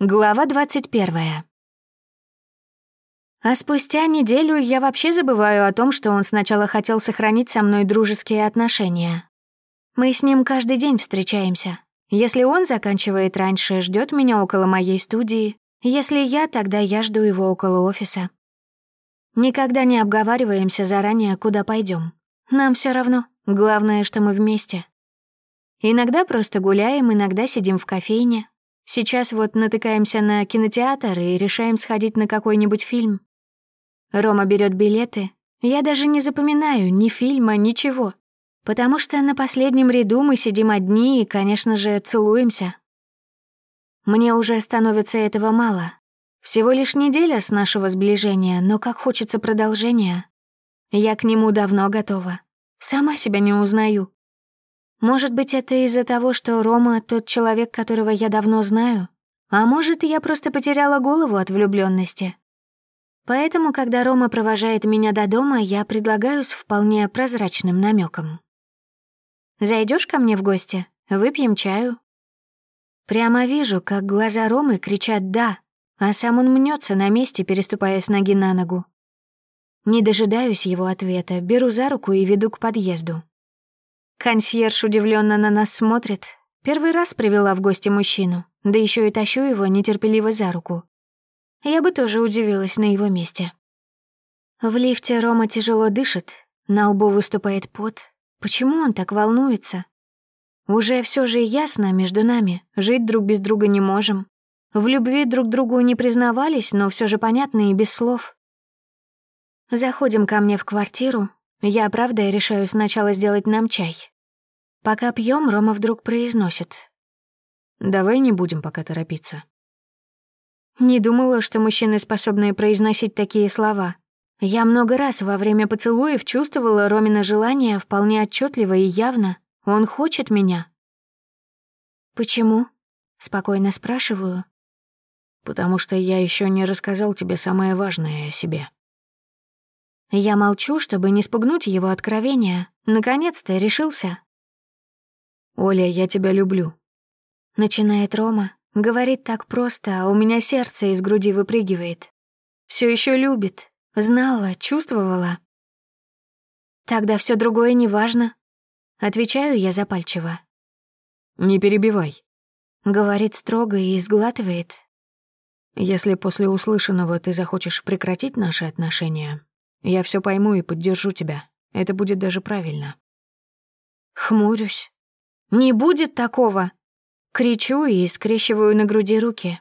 Глава 21. А спустя неделю я вообще забываю о том, что он сначала хотел сохранить со мной дружеские отношения. Мы с ним каждый день встречаемся. Если он заканчивает раньше, ждет меня около моей студии. Если я, тогда я жду его около офиса. Никогда не обговариваемся заранее, куда пойдем. Нам все равно. Главное, что мы вместе. Иногда просто гуляем, иногда сидим в кофейне, Сейчас вот натыкаемся на кинотеатр и решаем сходить на какой-нибудь фильм. Рома берет билеты. Я даже не запоминаю ни фильма, ничего. Потому что на последнем ряду мы сидим одни и, конечно же, целуемся. Мне уже становится этого мало. Всего лишь неделя с нашего сближения, но как хочется продолжения. Я к нему давно готова. Сама себя не узнаю. Может быть, это из-за того, что Рома тот человек, которого я давно знаю? А может, я просто потеряла голову от влюблённости. Поэтому, когда Рома провожает меня до дома, я предлагаю с вполне прозрачным намеком. зайдёшь ко мне в гости? Выпьем чаю?» Прямо вижу, как глаза Ромы кричат «да», а сам он мнется на месте, переступая с ноги на ногу. Не дожидаюсь его ответа, беру за руку и веду к подъезду. Консьерж удивленно на нас смотрит. Первый раз привела в гости мужчину, да еще и тащу его нетерпеливо за руку. Я бы тоже удивилась на его месте. В лифте Рома тяжело дышит, на лбу выступает пот. Почему он так волнуется? Уже все же ясно между нами, жить друг без друга не можем. В любви друг другу не признавались, но все же понятно и без слов. Заходим ко мне в квартиру, я, правда, решаю сначала сделать нам чай. Пока пьем, Рома вдруг произносит. «Давай не будем пока торопиться». Не думала, что мужчины способны произносить такие слова. Я много раз во время поцелуев чувствовала Ромина желание вполне отчетливо и явно. Он хочет меня. «Почему?» — спокойно спрашиваю. «Потому что я еще не рассказал тебе самое важное о себе». Я молчу, чтобы не спугнуть его откровения. Наконец-то решился. «Оля, я тебя люблю», — начинает Рома. Говорит так просто, а у меня сердце из груди выпрыгивает. Все еще любит. Знала, чувствовала. Тогда все другое не важно. Отвечаю я запальчиво. «Не перебивай», — говорит строго и сглатывает. «Если после услышанного ты захочешь прекратить наши отношения, я все пойму и поддержу тебя. Это будет даже правильно. Хмурюсь. Не будет такого. Кричу и скрещиваю на груди руки.